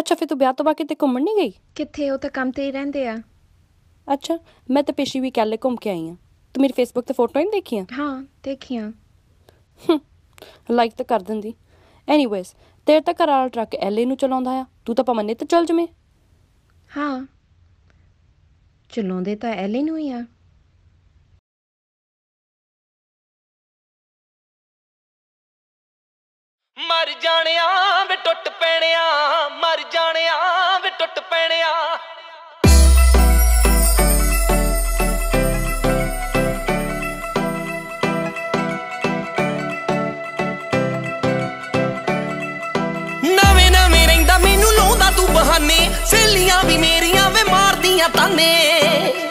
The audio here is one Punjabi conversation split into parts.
ਅੱਛਾ ਫਿਰ ਤੂੰ ਵਿਆਹ ਤੋਂ ਬਾਅਦ ਕਿਤੇ ਘੁੰਮਣ ਨਹੀਂ ਗਈ? ਕਿੱਥੇ? ਉਹ ਤਾਂ ਕੰਮ ਤੇ ਹੀ ਰਹਿੰਦੇ ਆ। ਅੱਛਾ ਮੈਂ ਤਾਂ ਪਿਛਲੀ ਵੀ ਕੱਲੇ ਘੁੰਮ ਕੇ ਆਈ ਆ। ਤੂੰ ਮੇਰੀ ਫੇਸਬੁੱਕ ਤੇ ਫੋਟੋ ਨਹੀਂ ਦੇਖੀਆਂ? ਹਾਂ ਦੇਖੀਆਂ। ਲਾਈਕ ਤਾਂ ਕਰ ਦਿੰਦੀ। ਐਨੀਵੇਜ਼ ਤੇਰੇ ਤਾਂ ਘਰ ਵਾਲਾ ਟਰੱਕ ਐਲਏ ਨੂੰ ਚਲਾਉਂਦਾ ਆ। ਤੂੰ ਤਾਂ ਪਮਨੇ ਤੇ ਚੱਲ ਜਵੇਂ ਹਾਂ। ਚਲਾਉਂਦੇ ਤਾਂ ਐਲੇ ਨੂੰ ਹੀ ਆ। ਮਰ ਜਾਣਿਆ ਵੇ ਟੁੱਟ ਪੈਣਿਆ, ਮਰ ਜਾਣਿਆ ਵੇ ਟੁੱਟ ਪੈਣਿਆ। ਨਵੇਂ ਨਵੇਂ ਰਹਿੰਦਾ, ਮੈਨੂੰ ਲਾਉਂਦਾ ਤੂੰ ਬਹਾਨੇ, ਸਹੇਲੀਆਂ ਵੀ ਮੇਰੀਆਂ ਵੇ ਮਾਰਦੀਆਂ ਤਾਨੇ।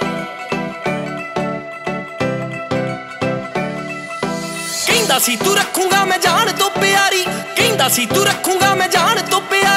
ਕਹਿੰਦਾ ਸੀ, ਤੂੰ ਰੱਖੂਗਾ, ਮੈਂ ਜਾਨ ਤੋਂ ਪਿਆਰੀ। ਕਹਿੰਦਾ ਸੀ, ਤੂੰ ਰੱਖੂਗਾ, ਮੈਂ ਜਾਨ ਤੋਂ ਪਿਆਰੀ।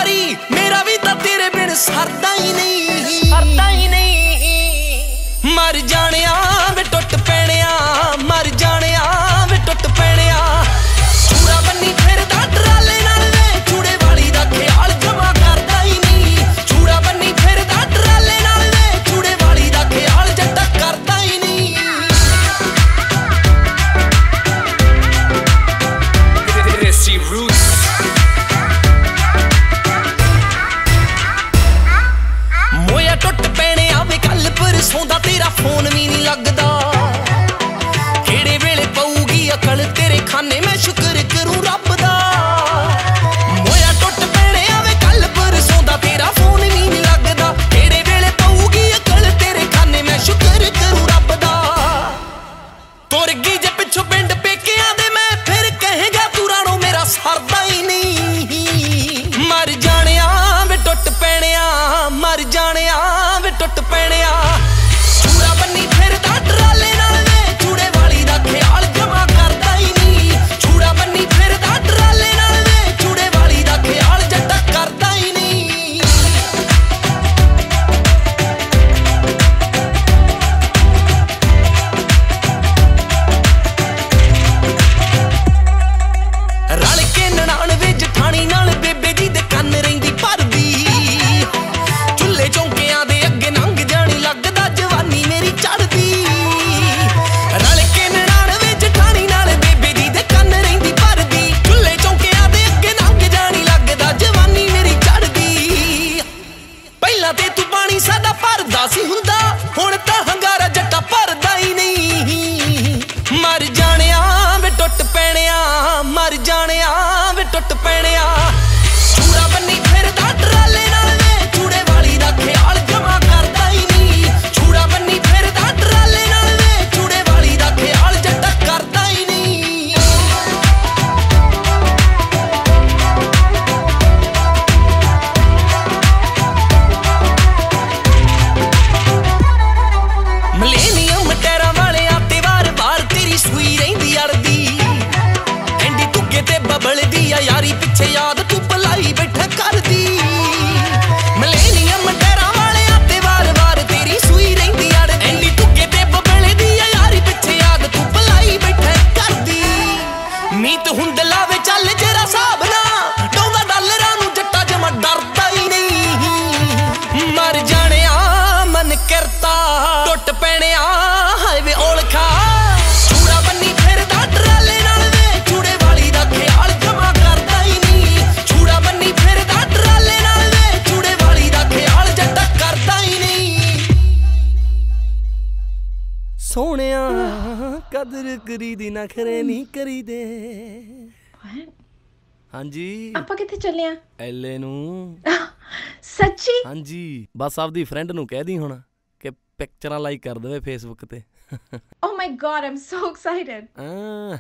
ਫੋਨ ਵੀ ਨਹੀਂ ਲੱਗਦਾ। ਕਿਹੜੇ ਵੇਲੇ ਪਊਗੀ ਅਕਲ? ਤੇਰੇ ਖਾਨੇ ਮੈਂ ਸ਼ੁਕਰ ਕਰੂੰ ਰੱਬ ਦਾ। ਮੋਇਆ ਟੁੱਟ ਪੈਣੇ ਆਵੇ ਕੱਲ ਪਰਸੋਂ ਦਾ ਤੇਰਾ ਫੋਨ ਵੀ ਨਹੀਂ ਲੱਗਦਾ। ਕਿਹੜੇ ਵੇਲੇ ਪਊਗੀ ਅਕਲ? ਤੇਰੇ ਖਾਨੇ ਮੈਂ ਸ਼ੁਕਰ ਕਰੂੰ ਰੱਬ ਦਾ। ਤੁਰ ਗਈ ਜੇ ਪਿੱਛੋਂ ਪਿੰਡ ਪੇਕਿਆਂ ਦੇ, ਮੈਂ ਫਿਰ ਕਹੇਗਾ ਤੂੰ ਰਾਣੋ ਮੇਰਾ ਸਰਦਾ ਹੀ ਨਹੀਂ। ਮਰ ਜਾਣਿਆ ਵੇ ਟੁੱਟ ਪੈਣਿਆ, ਮਰ ਜਾਣਿਆ ਵੇ ਟੁੱਟ ਪੈਣਿਆ। ਕਦਰ ਕਰੀਦੀ ਨਖਰੇ ਨਹੀਂ ਕਰੀਦੇ। ਹਾਂਜੀ। ਆਪਾਂ ਕਿੱਥੇ ਚੱਲੇ ਆ? ਐਲੇ ਨੂੰ। ਸੱਚੀ? ਹਾਂਜੀ। ਬਸ ਆਪਦੀ ਫਰੈਂਡ ਨੂੰ ਕਹਿ ਦੀ ਹੁਣ ਕਿ ਪਿਕਚਰਾਂ ਲਾਈਕ ਕਰ ਦੇਵੇ ਫੇਸਬੁੱਕ ਤੇ। ਓ ਮਾਈ ਗॉड ਆਮ ਸੋ ਐਕਸਾਈਟਡ ਆ